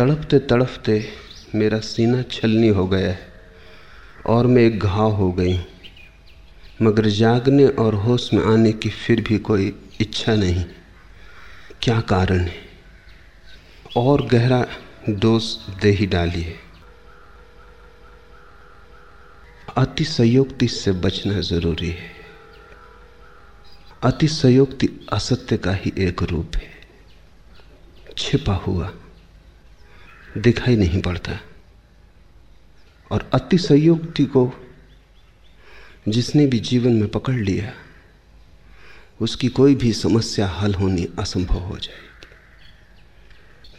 तड़पते तड़पते मेरा सीना छलनी हो गया है और मैं एक घाव हो गई हूँ। मगर जागने और होश में आने की फिर भी कोई इच्छा नहीं। क्या कारण है? और गहरा दोष दे ही डालिए अति संयोक्ति से बचना ज़रूरी है। अति संयोक्ति असत्य का ही एक रूप है। छिपा हुआ। दिखाई नहीं पड़ता। और अति संयोक्ति को जिसने भी जीवन में पकड़ लिया, उसकी कोई भी समस्या हल होनी असंभव हो जाएगी।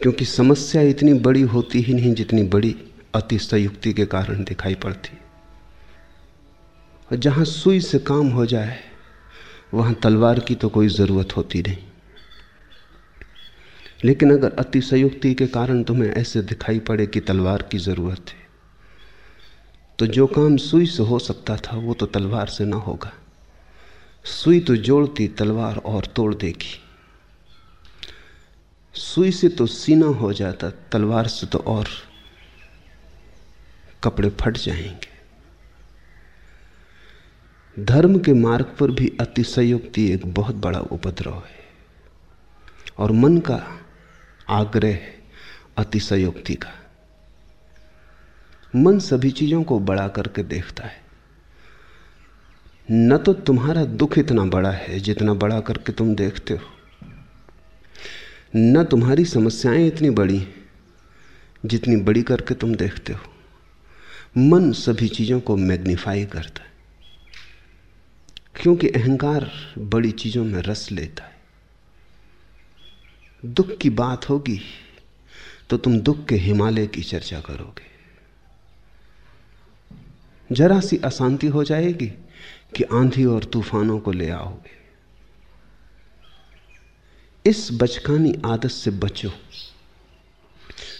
क्योंकि समस्या इतनी बड़ी होती ही नहीं जितनी बड़ी अति संयुक्ति के कारण दिखाई पड़ती। और जहाँ सुई से काम हो जाए, वहाँ तलवार की तो कोई ज़रूरत होती नहीं। लेकिन अगर अतिशयुक्ति के कारण तुम्हें ऐसे दिखाई पड़े कि तलवार की ज़रूरत है तो जो काम सुई से हो सकता था, वो तो तलवार से ना होगा। सुई तो जोड़ती, तलवार और तोड़ देगी। सुई से तो सीना हो जाता, तलवार से तो और कपड़े फट जाएँगे। धर्म के मार्ग पर भी अतिशयोक्ति एक बहुत बड़ा उपद्रव है। और मन का आग्रह अतिशयोक्ति का। मन सभी चीज़ों को बड़ा करके देखता है। न तो तुम्हारा दुख इतना बड़ा है जितना बड़ा करके तुम देखते हो। न तुम्हारी समस्याएँ इतनी बड़ी जितनी बड़ी करके तुम देखते हो। मन सभी चीज़ों को मैग्नीफाई करता है। क्योंकि अहंकार बड़ी चीज़ों में रस लेता है। दुख की बात होगी तो तुम दुख के हिमालय की चर्चा करोगे। जरा सी अशांति हो जाएगी कि आंधी और तूफानों को ले आओगे। इस बचकानी आदत से बचो,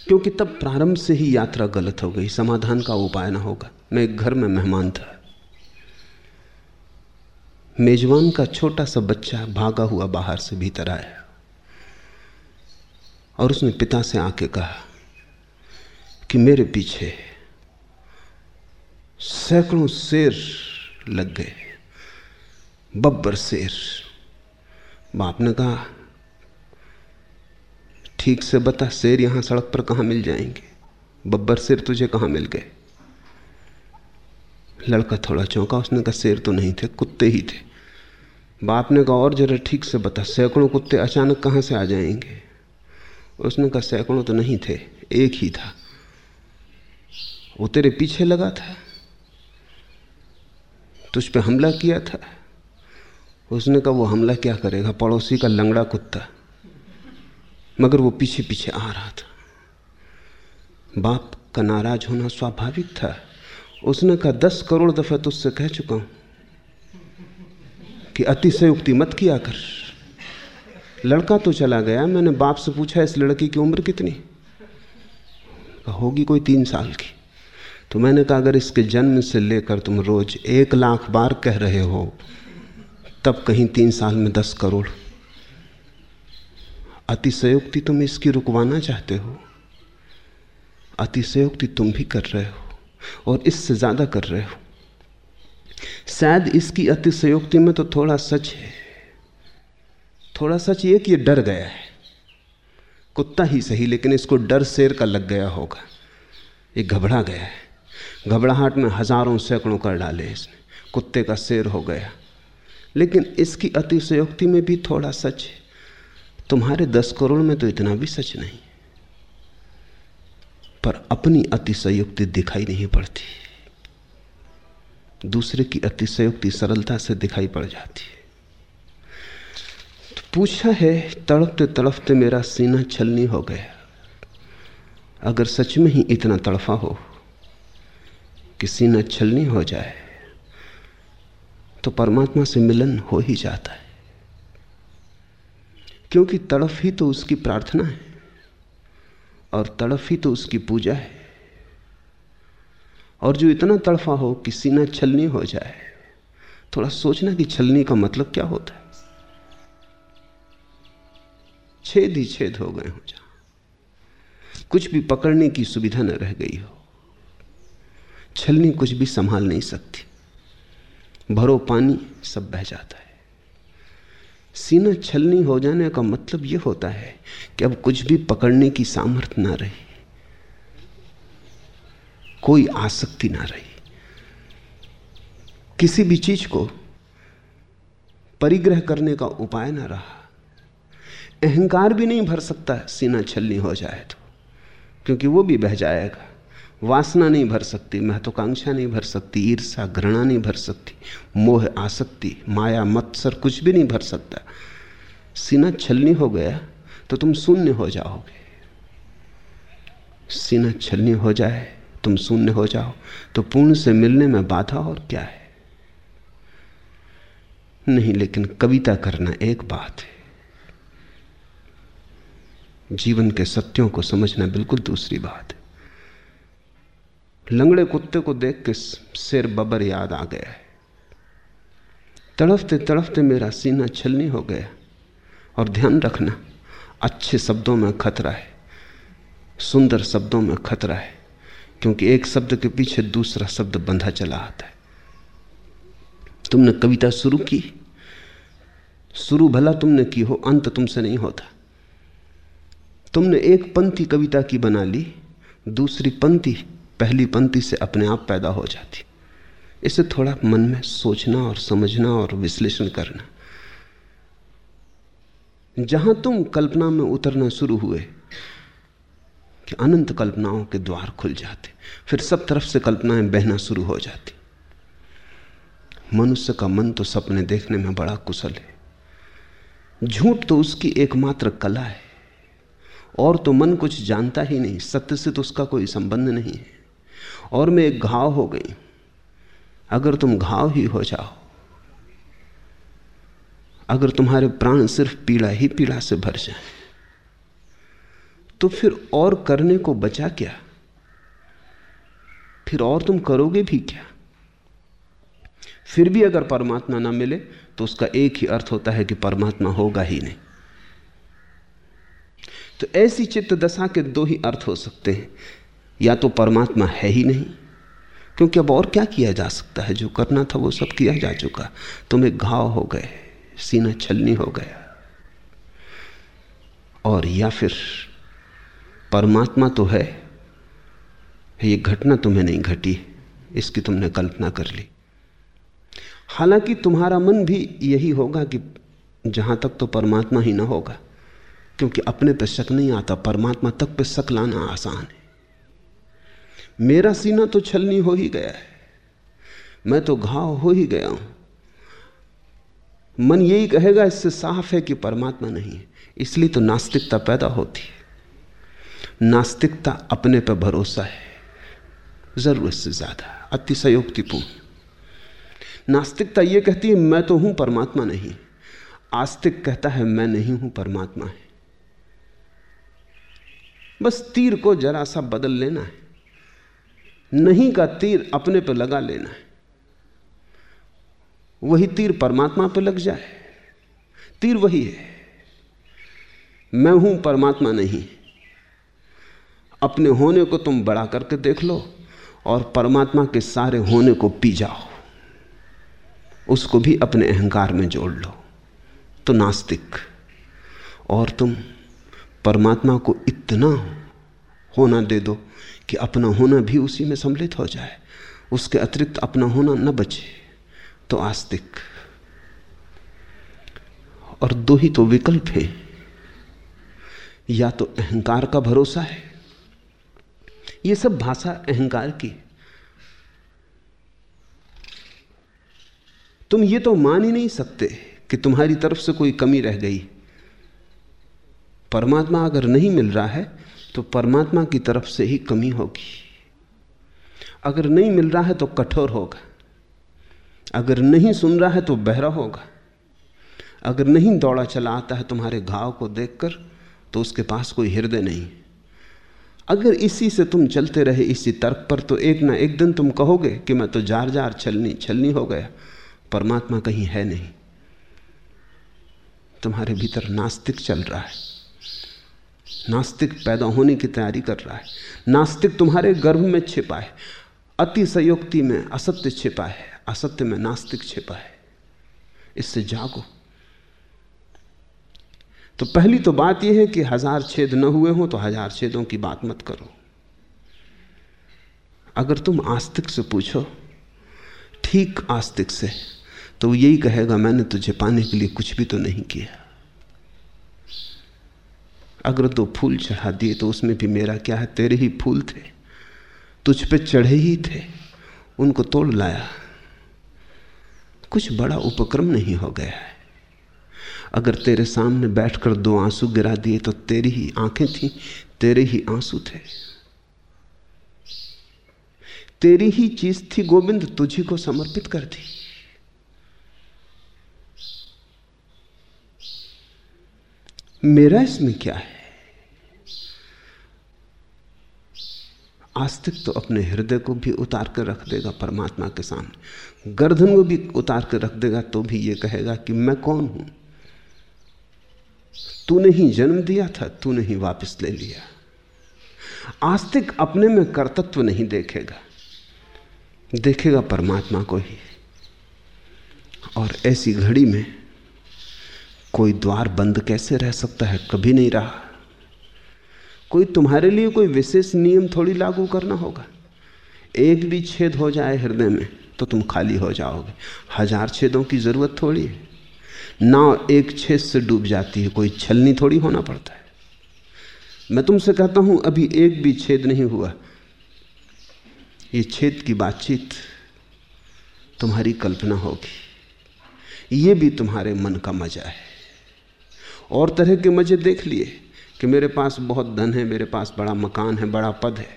क्योंकि तब प्रारंभ से ही यात्रा गलत हो गई, समाधान का उपाय ना होगा। मैं एक घर में मेहमान था। मेजबान का छोटा सा बच्चा भागा हुआ बाहर से भीतर आया। और उसने पिता से आके कहा कि मेरे पीछे सैकड़ों शेर लग गए, बब्बर शेर। बाप ने कहा, ठीक से बता, शेर यहाँ सड़क पर कहाँ मिल जाएँगे? बब्बर शेर तुझे कहाँ मिल गए? लड़का थोड़ा चौंका, उसने कहा, शेर तो नहीं थे, कुत्ते ही थे। बाप ने कहा, और जरा ठीक से बता, सैकड़ों कुत्ते अचानक कहाँ से आ जाएँगे? उसने कहा, सैकड़ों तो नहीं थे, एक ही था। वो तेरे पीछे लगा था, तुझ पे हमला किया था। उसने कहा, वो हमला क्या करेगा, पड़ोसी का लंगड़ा कुत्ता। मगर वो पीछे पीछे आ रहा था। बाप का नाराज़ होना स्वाभाविक था। उसने कहा, दस करोड़ दफ़ा तुझसे कह चुका हूँ कि अतिशयोक्ति मत किया कर। लड़का तो चला गया, मैंने बाप से पूछा, इस लड़की की उम्र कितनी? होगी कोई तीन साल की। तो मैंने कहा, अगर इसके जन्म से लेकर तुम रोज एक लाख बार कह रहे हो, तब कहीं तीन साल में दस करोड़। अतिशयोक्ति तुम इसकी रुकवाना चाहते हो। अतिशयोक्ति तुम भी कर रहे हो और इससे ज़्यादा कर रहे हो। शायद इसकी अतिशयोक्ति में तो थोड़ा सच है। थोड़ा सच ये कि ये डर गया है। कुत्ता ही सही, लेकिन इसको डर शेर का लग गया होगा। ये घबरा गया है। घबराहट में हज़ारों सैकड़ों कर डाले इसने। कुत्ते का शेर हो गया। लेकिन इसकी अतिशयोक्ति में भी थोड़ा सच है। तुम्हारे दस करोड़ में तो इतना भी सच नहीं। पर अपनी अतिशयोक्ति दिखाई नहीं पड़ती। दूसरे की अतिशयोक्ति सरलता से दिखाई पड़ जाती है। पूछा है, तड़पते तड़पते मेरा सीना छलनी हो गया। अगर सच में ही इतना तड़फा हो कि सीना छलनी हो जाए तो परमात्मा से मिलन हो ही जाता है। क्योंकि तड़फ ही तो उसकी प्रार्थना है, और तड़फ ही तो उसकी पूजा है। और जो इतना तड़फा हो कि सीना छलनी हो जाए, थोड़ा सोचना कि छलनी का मतलब क्या होता है? छेद ही छेद हो गए हो जहाँ। कुछ भी पकड़ने की सुविधा न रह गई हो। छलनी कुछ भी संभाल नहीं सकती। भरो पानी, सब बह जाता है। सीना छलनी हो जाने का मतलब यह होता है कि अब कुछ भी पकड़ने की सामर्थ्य ना रही। कोई आसक्ति ना रही। किसी भी चीज़ को परिग्रह करने का उपाय ना रहा। अहंकार भी नहीं भर सकता, सीना छलनी हो जाए तो क्योंकि वो भी बह जाएगा। वासना नहीं भर सकती, महत्वाकांक्षा नहीं भर सकती ईर्षा घृणा नहीं भर सकती, मोह, आसक्ति, माया मत्सर कुछ भी नहीं भर सकता। सीना छलनी हो गया तो तुम शून्य हो जाओगे। सीना छलनी हो जाए, तुम शून्य हो जाओ तो पूर्ण से मिलने में बाधा और क्या है? नहीं, लेकिन कविता करना एक बात है। जीवन के सत्यों को समझना बिल्कुल दूसरी बात है। लंगड़े कुत्ते को देख के सिर बबर याद आ गया है। तड़फते तड़फते मेरा सीना छलनी हो गया और ध्यान रखना, अच्छे शब्दों में खतरा है, सुंदर शब्दों में खतरा है, क्योंकि एक शब्द के पीछे दूसरा शब्द बंधा चला आता है। तुमने कविता शुरू की? शुरू भला तुमने की हो, अंत तुमसे नहीं होता। तुमने एक पंक्ति कविता की बना ली, दूसरी पंक्ति, पहली पंक्ति से अपने आप पैदा हो जाती। इसे थोड़ा मन में सोचना और समझना और विश्लेषण करना। जहाँ तुम कल्पना में उतरना शुरू हुए, कि अनंत कल्पनाओं के द्वार खुल जाते, फिर सब तरफ़ से कल्पनाएँ बहना शुरू हो जाती। मनुष्य का मन तो सपने देखने में बड़ा कुशल है। झूठ तो उसकी एकमात्र कला है। और तो मन कुछ जानता ही नहीं, सत्य से तो उसका कोई संबंध नहीं है। और मैं एक घाव हो गई। अगर तुम घाव ही हो जाओ, अगर तुम्हारे प्राण सिर्फ़ पीड़ा ही पीड़ा से भर जाए तो फिर और करने को बचा क्या? फिर और तुम करोगे भी क्या? फिर भी अगर परमात्मा ना मिले तो उसका एक ही अर्थ होता है कि परमात्मा होगा ही नहीं। तो ऐसी चित्त दशा के दो ही अर्थ हो सकते हैं। या तो परमात्मा है ही नहीं, क्योंकि अब और क्या किया जा सकता है? जो करना था वो सब किया जा चुका। तुम्हें घाव हो गए, सीना छलनी हो गया। और या फिर परमात्मा तो है, ये घटना तुम्हें नहीं घटी, इसकी तुमने कल्पना कर ली। हालाँकि तुम्हारा मन भी यही होगा कि जहाँ तक तो परमात्मा ही ना होगा क्योंकि अपने पे शक नहीं आता, परमात्मा तक पे शक लाना आसान है। मेरा सीना तो छलनी हो ही गया है। मैं तो घाव हो ही गया हूँ। मन यही कहेगा, इससे साफ़ है कि परमात्मा नहीं है। इसलिए तो नास्तिकता पैदा होती है। नास्तिकता अपने पर भरोसा है। ज़रूरत से ज़्यादा अतिशयोक्तिपूर्ण नास्तिकता यह कहती है, मैं तो हूँ परमात्मा नहीं। आस्तिक कहता है, मैं नहीं हूँ परमात्मा है। बस तीर को जरा सा बदल लेना है। नहीं का तीर अपने पर लगा लेना है। वही तीर परमात्मा पर लग जाए। तीर वही है। मैं हूँ परमात्मा नहीं। अपने होने को तुम बड़ा करके देख लो और परमात्मा के सारे होने को पी जाओ। उसको भी अपने अहंकार में जोड़ लो। तो नास्तिक और तुम परमात्मा को इतना होना दे दो कि अपना होना भी उसी में सम्मिलित हो जाए। उसके अतिरिक्त अपना होना न बचे। तो आस्तिक। और दो ही तो विकल्प है। या तो अहंकार का भरोसा है। ये सब भाषा अहंकार की। तुम ये तो मान ही नहीं सकते कि तुम्हारी तरफ़ से कोई कमी रह गई। परमात्मा अगर नहीं मिल रहा है तो परमात्मा की तरफ़ से ही कमी होगी। अगर नहीं मिल रहा है तो कठोर होगा। अगर नहीं सुन रहा है तो बहरा होगा। अगर नहीं दौड़ा चला आता है, तुम्हारे घाव को देखकर तो उसके पास कोई हृदय नहीं। अगर इसी से तुम चलते रहे, इसी तर्क पर तो एक ना एक दिन तुम कहोगे कि मैं तो जार जार छलनी छलनी हो गया। परमात्मा कहीं है नहीं। तुम्हारे भीतर नास्तिक चल रहा है। नास्तिक पैदा होने की तैयारी कर रहा है। नास्तिक तुम्हारे गर्भ में छिपा है। अति संयुक्ति में असत्य छिपा है। असत्य में नास्तिक छिपा है। इससे जागो। तो पहली तो बात यह है कि हज़ार छेद न हुए हों तो हज़ार छेदों की बात मत करो। अगर तुम आस्तिक से पूछो, ठीक आस्तिक से तो यही कहेगा, मैंने तुझे पाने के लिए कुछ भी तो नहीं किया। अगर तो फूल चढ़ा दिए तो उसमें भी मेरा क्या है? तेरे ही फूल थे। तुझ पे चढ़े ही थे। उनको तोड़ लाया। कुछ बड़ा उपक्रम नहीं हो गया है। अगर तेरे सामने बैठकर दो आँसू गिरा दिए तो तेरी ही आँखें थी, तेरे ही आँसू थे। तेरी ही चीज़ थी, गोविंद, तुझी को समर्पित कर दी। मेरा इसमें क्या है? आस्तिक तो अपने हृदय को भी उतार कर रख देगा परमात्मा के सामने। गर्दन को भी उतार कर रख देगा तो भी ये कहेगा कि मैं कौन हूँ? तूने ही जन्म दिया था, तूने ही वापस ले लिया। आस्तिक अपने में कर्तत्व नहीं देखेगा। देखेगा परमात्मा को ही। और ऐसी घड़ी में कोई द्वार बंद कैसे रह सकता है? कभी नहीं रहा। कोई तुम्हारे लिए कोई विशेष नियम थोड़ी लागू करना होगा? एक भी छेद हो जाए हृदय में तो तुम खाली हो जाओगे। हज़ार छेदों की ज़रूरत थोड़ी है। नाव एक छेद से डूब जाती है, कोई छलनी थोड़ी होना पड़ता है। मैं तुमसे कहता हूँ, अभी एक भी छेद नहीं हुआ। ये छेद की बातचीत तुम्हारी कल्पना होगी। ये भी तुम्हारे मन का मज़ा है। और तरह के मज़े देख लिए कि मेरे पास बहुत धन है, मेरे पास बड़ा मकान है, बड़ा पद है।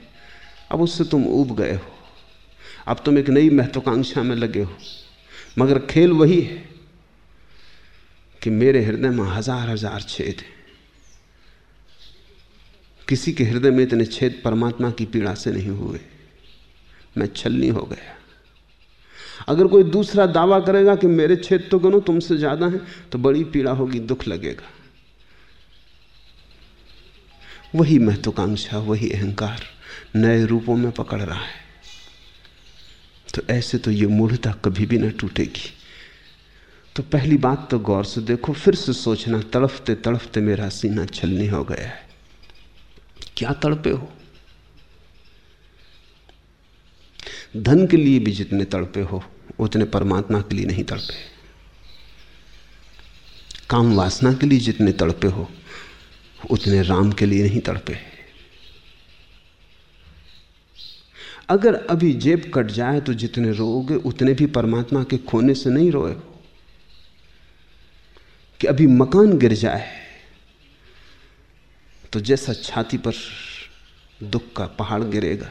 अब उससे तुम उब गए हो। अब तुम एक नई महत्वाकांक्षा में लगे हो। मगर खेल वही है कि मेरे हृदय में हज़ार हज़ार छेद हैं। किसी के हृदय में इतने छेद परमात्मा की पीड़ा से नहीं हुए। मैं छलनी हो गया। अगर कोई दूसरा दावा करेगा कि मेरे छेद तो गनो, तुमसे ज़्यादा हैं तो बड़ी पीड़ा होगी, दुख लगेगा। वही महत्वाकांक्षा, वही अहंकार नए रूपों में पकड़ रहा है। तो ऐसे तो ये मूढ़ता कभी भी ना टूटेगी। तो पहली बात तो गौर से देखो, फिर से सोचना, तड़फते तड़फते मेरा सीना छलनी हो गया है। क्या तड़पे हो? धन के लिए भी जितने तड़पे हो, उतने परमात्मा के लिए नहीं तड़पे। काम वासना के लिए जितने तड़पे हो उतने राम के लिए नहीं तड़पे। अगर अभी जेब कट जाए तो जितने रोओगे उतने भी परमात्मा के खोने से नहीं रोए हो। कि अभी मकान गिर जाए तो जैसा छाती पर दुख का पहाड़ गिरेगा,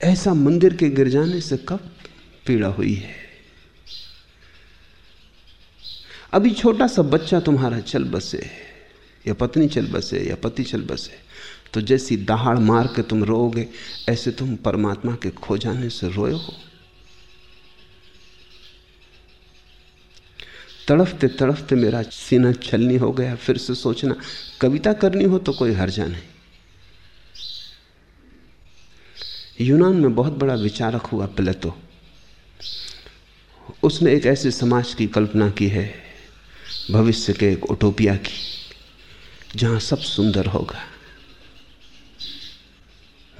ऐसा मंदिर के गिर जाने से कब पीड़ा हुई है? अभी छोटा सा बच्चा तुम्हारा चल बसे। या पत्नी चल बसे, या पति चल बसे तो जैसी दहाड़ मार के तुम रोओगे, ऐसे तुम परमात्मा के खो जाने से रोए हो। तड़फते तड़फते मेरा सीना छलनी हो गया, फिर से सोचना, कविता करनी हो तो कोई हर्जा नहीं। यूनान में बहुत बड़ा विचारक हुआ प्लेटो उसने एक ऐसे समाज की कल्पना की है, भविष्य के एक ओटोपिया की। जहाँ सब सुंदर होगा।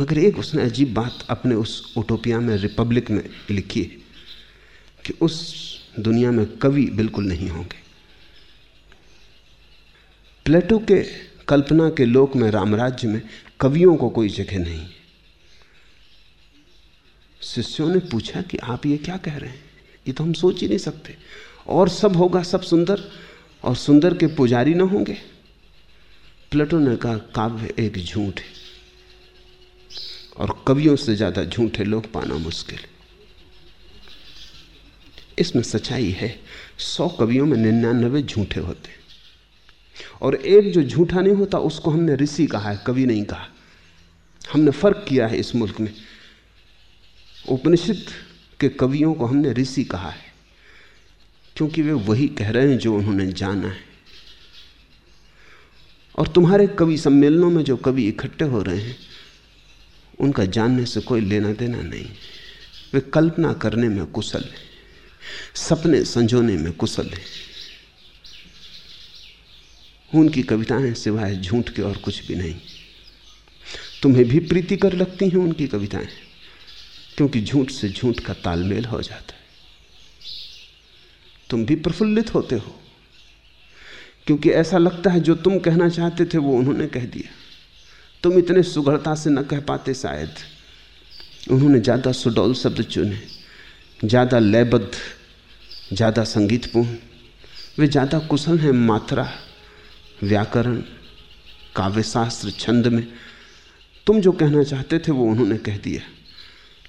मगर एक उसने अजीब बात अपने उस ओटोपिया में रिपब्लिक में लिखी है कि उस दुनिया में कवि बिल्कुल नहीं होंगे। प्लेटो के कल्पना के लोक में, रामराज्य में कवियों को कोई जगह नहीं। शिष्यों ने पूछा कि आप ये क्या कह रहे हैं? ये तो हम सोच ही नहीं सकते। और सब होगा, सब सुंदर, और सुंदर के पुजारी ना होंगे। प्लेटो ने कहा, काव्य एक झूठ है। और कवियों से ज़्यादा झूठे लोग पाना मुश्किल है। इसमें सच्चाई है, सौ कवियों में निन्यानबे झूठे होते और एक जो झूठा नहीं होता, उसको हमने ऋषि कहा है, कवि नहीं कहा। हमने फ़र्क किया है इस मुल्क में। उपनिषद के कवियों को हमने ऋषि कहा है, क्योंकि वे वही कह रहे हैं जो उन्होंने जाना है। और तुम्हारे कवि सम्मेलनों में जो कवि इकट्ठे हो रहे हैं, उनका जानने से कोई लेना देना नहीं। वे कल्पना करने में कुशल है, सपने संजोने में कुशल है। उनकी कविताएँ सिवाय झूठ के और कुछ भी नहीं। तुम्हें भी प्रीति कर लगती हैं उनकी कविताएँ, क्योंकि झूठ से झूठ का तालमेल हो जाता है। तुम भी प्रफुल्लित होते हो। क्योंकि ऐसा लगता है जो तुम कहना चाहते थे वो उन्होंने कह दिया। तुम इतने सुगढ़ता से न कह पाते शायद। उन्होंने ज़्यादा सुडौल शब्द चुने, ज़्यादा लयबद्ध, ज़्यादा संगीतपूर्ण, वे ज़्यादा कुशल हैं मात्रा, व्याकरण, काव्यशास्त्र, छंद में। तुम जो कहना चाहते थे वो उन्होंने कह दिया,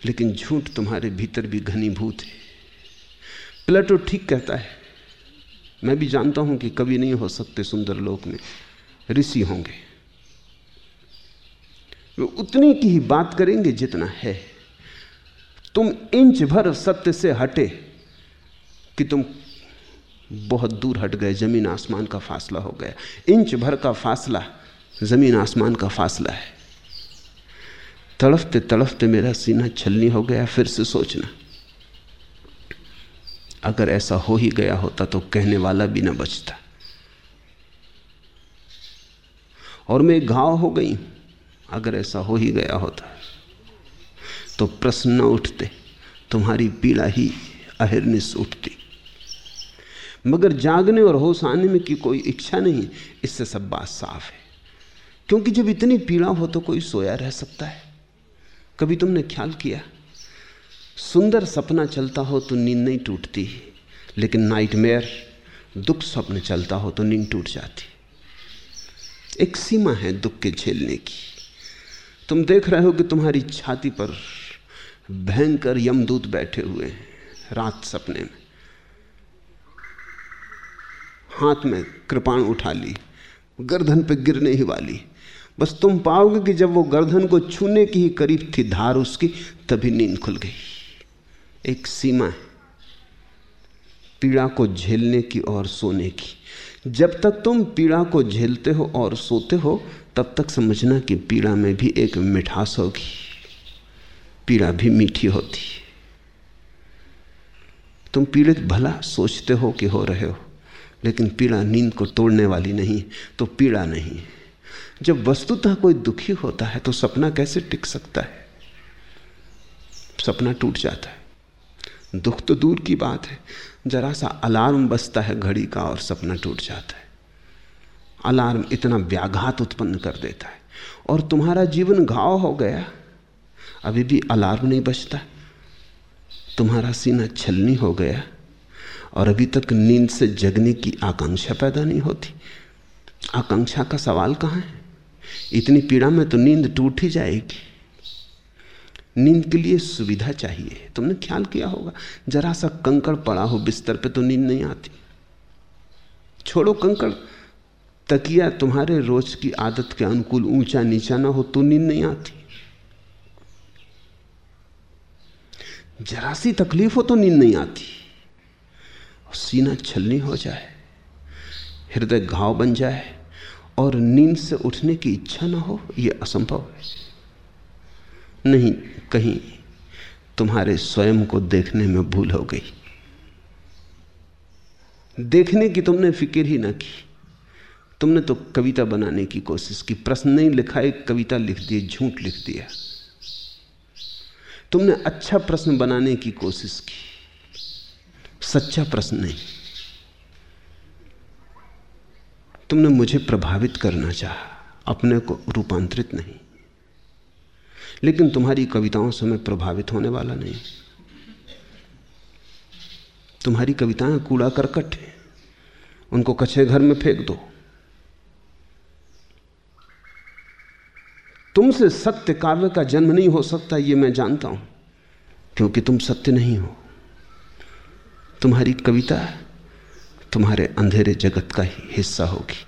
लेकिन झूठ तुम्हारे भीतर भी घनीभूत है। प्लेटो ठीक कहता है मैं भी जानता हूँ कि कभी नहीं हो सकते सुंदर लोक में ऋषि होंगे। वे उतनी की ही बात करेंगे जितना है। तुम इंच भर सत्य से हटे कि तुम बहुत दूर हट गए, ज़मीन आसमान का फासला हो गया। इंच भर का फासला ज़मीन आसमान का फासला है। तड़फते तड़फते मेरा सीना छलनी हो गया, फिर से सोचना। अगर ऐसा हो ही गया होता तो कहने वाला भी ना बचता। और मैं घाव हो गई, अगर ऐसा हो ही गया होता तो प्रश्न न उठते, तुम्हारी पीड़ा ही अहिर्निश उठती। मगर जागने और होश आने में की कोई इच्छा नहीं, इससे सब बात साफ़ है। क्योंकि जब इतनी पीड़ा हो तो कोई सोया रह सकता है। कभी तुमने ख्याल किया? सुंदर सपना चलता हो तो नींद नहीं टूटती, लेकिन नाइटमेयर दुख स्वप्न चलता हो तो नींद टूट जाती। एक सीमा है दुख के झेलने की। तुम देख रहे हो कि तुम्हारी छाती पर भयंकर यमदूत बैठे हुए हैं, रात सपने में। हाथ में कृपाण उठा ली, गर्दन पे गिरने ही वाली। बस तुम पाओगे कि जब वो गर्दन को छूने की ही करीब थी, धार उसकी, तभी नींद खुल गई। एक सीमा है पीड़ा को झेलने की और सोने की। जब तक तुम पीड़ा को झेलते हो और सोते हो, तब तक समझना कि पीड़ा में भी एक मिठास होगी। पीड़ा भी मीठी होती। है तुम पीड़ित भला सोचते हो कि हो रहे हो, लेकिन पीड़ा नींद को तोड़ने वाली नहीं तो पीड़ा नहीं। जब वस्तुतः कोई दुखी होता है तो सपना कैसे टिक सकता है? सपना टूट जाता है। दुख तो दूर की बात है। जरा सा अलार्म बजता है घड़ी का और सपना टूट जाता है। अलार्म इतना व्याघात उत्पन्न कर देता है और तुम्हारा जीवन घाव हो गया। अभी भी अलार्म नहीं बजता। तुम्हारा सीना छलनी हो गया और अभी तक नींद से जगने की आकांक्षा पैदा नहीं होती। आकांक्षा का सवाल कहाँ है? इतनी पीड़ा में तो नींद टूट ही जाएगी। नींद के लिए सुविधा चाहिए। तुमने ख्याल किया होगा, जरा सा कंकड़ पड़ा हो बिस्तर पे तो नींद नहीं आती। छोड़ो कंकड़, तकिया तुम्हारे रोज की आदत के अनुकूल ऊँचा नीचा ना हो तो नींद नहीं आती। जरा सी तकलीफ़ हो तो नींद नहीं आती। सीना छलनी हो जाए, हृदय घाव बन जाए, और नींद से उठने की इच्छा ना हो यह असंभव है। नहीं, कहीं तुम्हारे स्वयं को देखने में भूल हो गई। देखने की तुमने फ़िक्र ही ना की। तुमने तो कविता बनाने की कोशिश की, प्रश्न नहीं लिखा एक कविता लिख दी झूठ लिख दिया। तुमने अच्छा प्रश्न बनाने की कोशिश की, सच्चा प्रश्न नहीं। तुमने मुझे प्रभावित करना चाहा, अपने को रूपांतरित नहीं। लेकिन तुम्हारी कविताओं से मैं प्रभावित होने वाला नहीं। तुम्हारी कविताएँ कूड़ा करकट है। उनको कच्चे घर में फेंक दो। तुमसे सत्य काव्य का जन्म नहीं हो सकता, ये मैं जानता हूँ, क्योंकि तुम सत्य नहीं हो। तुम्हारी कविता तुम्हारे अंधेरे जगत का ही हिस्सा होगी।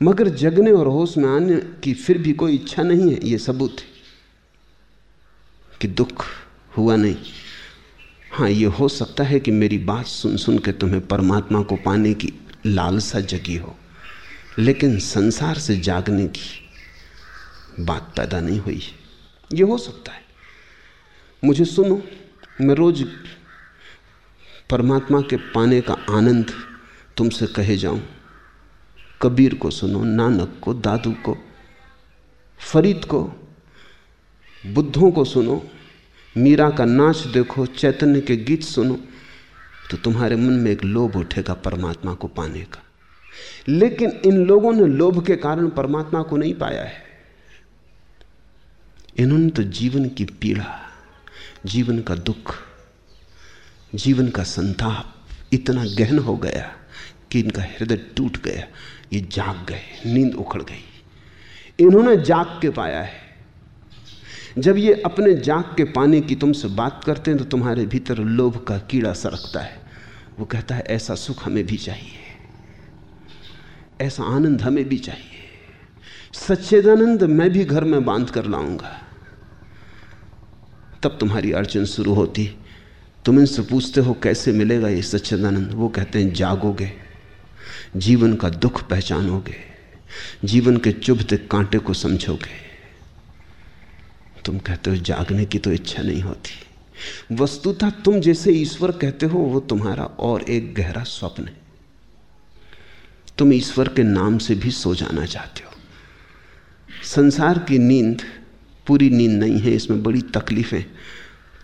मगर जगने और होश में आने की फिर भी कोई इच्छा नहीं है, ये सबूत है कि दुख हुआ नहीं। हाँ ये हो सकता है कि मेरी बात सुन सुन के तुम्हें परमात्मा को पाने की लालसा जगी हो, लेकिन संसार से जागने की बात पैदा नहीं हुई। है ये हो सकता है। मुझे सुनो, मैं रोज परमात्मा के पाने का आनंद तुमसे कहे जाऊँ। कबीर को सुनो, नानक को, दादू को, फरीद को, बुद्धों को सुनो, मीरा का नाच देखो, चैतन्य के गीत सुनो तो तुम्हारे मन में एक लोभ उठेगा परमात्मा को पाने का। लेकिन इन लोगों ने लोभ के कारण परमात्मा को नहीं पाया है। इन्होंने तो जीवन की पीड़ा, जीवन का दुख, जीवन का संताप इतना गहन हो गया कि इनका हृदय टूट गया। ये जाग गए, नींद उखड़ गई। इन्होंने जाग के पाया है। जब ये अपने जाग के पाने की तुमसे बात करते हैं तो तुम्हारे भीतर लोभ का कीड़ा सरकता है। वो कहता है, ऐसा सुख हमें भी चाहिए। ऐसा आनंद हमें भी चाहिए। सच्चेदानंद मैं भी घर में बाँध कर लाऊँगा। तब तुम्हारी अड़चन शुरू होती। तुम इनसे पूछते हो, कैसे मिलेगा ये सच्चेदानंद? वो कहते हैं, जागोगे। जीवन का दुख पहचानोगे, जीवन के चुभते कांटे को समझोगे। तुम कहते हो, जागने की तो इच्छा नहीं होती। वस्तुतः तुम जैसे ईश्वर कहते हो, वो तुम्हारा और एक गहरा स्वप्न है। तुम ईश्वर के नाम से भी सो जाना चाहते हो। संसार की नींद, पूरी नींद नहीं है, इसमें बड़ी तकलीफें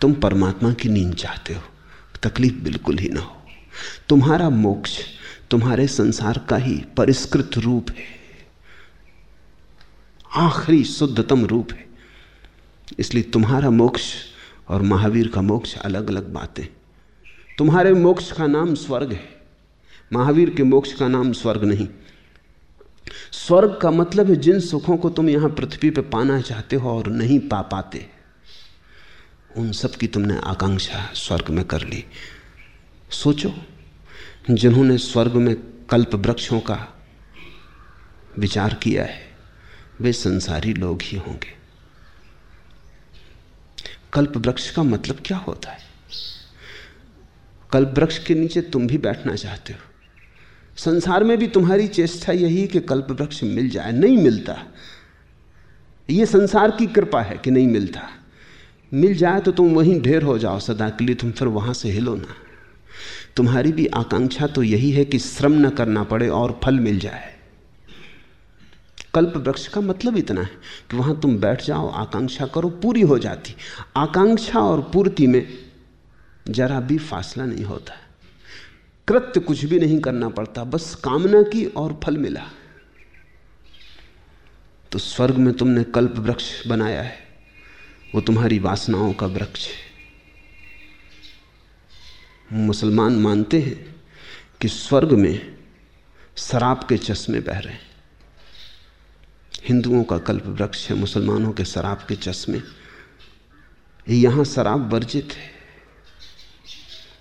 तुम परमात्मा की नींद चाहते हो, तकलीफ़ बिल्कुल ही ना हो। तुम्हारा मोक्ष तुम्हारे संसार का ही परिष्कृत रूप है। आखिरी शुद्धतम रूप है। इसलिए तुम्हारा मोक्ष और महावीर का मोक्ष अलग अलग बातें। तुम्हारे मोक्ष का नाम स्वर्ग है। महावीर के मोक्ष का नाम स्वर्ग नहीं। स्वर्ग का मतलब है जिन सुखों को तुम यहाँ पृथ्वी पर पाना चाहते हो और नहीं पा पाते। उन सब की तुमने आकांक्षा स्वर्ग में कर ली। सोचो। जिन्होंने स्वर्ग में कल्प वृक्षों का विचार किया है, वे संसारी लोग ही होंगे। कल्प वृक्ष का मतलब क्या होता है? कल्प वृक्ष के नीचे तुम भी बैठना चाहते हो। संसार में भी तुम्हारी चेष्टा यही कि कल्प वृक्ष मिल जाए, नहीं मिलता। यह संसार की कृपा है कि नहीं मिलता। मिल जाए तो तुम वहीं ढेर हो जाओ सदा के लिए तुम फिर वहाँ से हिलो ना। तुम्हारी भी आकांक्षा तो यही है कि श्रम न करना पड़े और फल मिल जाए। कल्प वृक्ष का मतलब इतना है कि वहाँ तुम बैठ जाओ, आकांक्षा करो, पूरी हो जाती। आकांक्षा और पूर्ति में जरा भी फासला नहीं होता। कृत्य कुछ भी नहीं करना पड़ता, बस कामना की और फल मिला। तो स्वर्ग में तुमने कल्प वृक्ष बनाया है, वो तुम्हारी वासनाओं का वृक्ष है। मुसलमान मानते हैं कि स्वर्ग में शराब के चश्मे बह रहे हैं। हिंदुओं का कल्प वृक्ष है, मुसलमानों के शराब के चश्मे। यहाँ शराब वर्जित है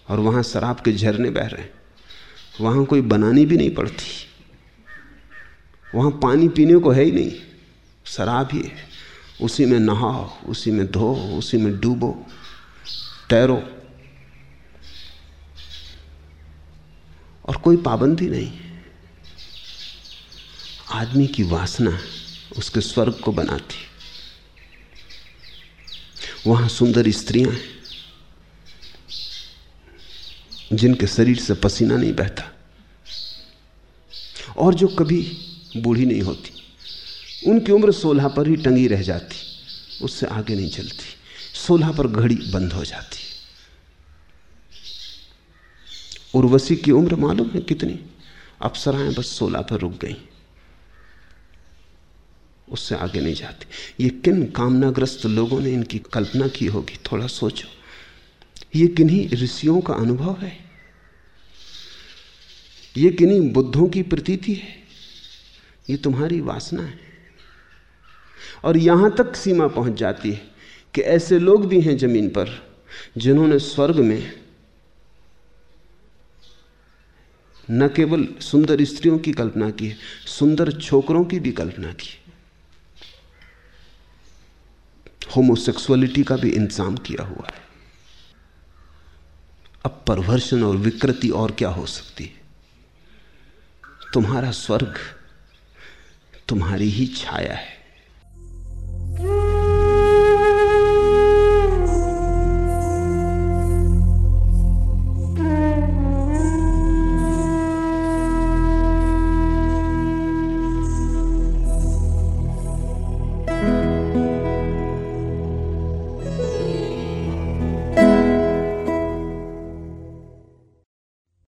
और वहाँ शराब के झरने बह रहे हैं। वहाँ कोई बनानी भी नहीं पड़ती। वहाँ पानी पीने को है ही नहीं। शराब ही है। उसी में नहाओ, उसी में धो, उसी में डूबो, तैरो। और कोई पाबंदी नहीं। आदमी की वासना उसके स्वर्ग को बनाती। वहाँ सुंदर स्त्रियाँ हैं, जिनके शरीर से पसीना नहीं बहता। और जो कभी बूढ़ी नहीं होती, उनकी उम्र सोलह पर ही टंगी रह जाती, उससे आगे नहीं चलती। सोलह पर घड़ी बंद हो जाती। उर्वशी की उम्र मालूम है कितनी? अप्सराएँ बस सोलह पर रुक गई। उससे आगे नहीं जाती। ये किन कामनाग्रस्त लोगों ने इनकी कल्पना की होगी? थोड़ा सोचो। ये किन्हीं ऋषियों का अनुभव है? ये किन्हीं बुद्धों की प्रतीति है? ये तुम्हारी वासना है। और यहाँ तक सीमा पहुँच जाती है कि ऐसे लोग भी हैं ज़मीन पर, जिन्होंने स्वर्ग में न केवल सुंदर स्त्रियों की कल्पना की है सुंदर छोकरों की भी कल्पना की। होमोसेक्सुअलिटी का भी इंतज़ाम किया हुआ है। अब परवर्षण और विकृति और क्या हो सकती है? तुम्हारा स्वर्ग तुम्हारी ही छाया है।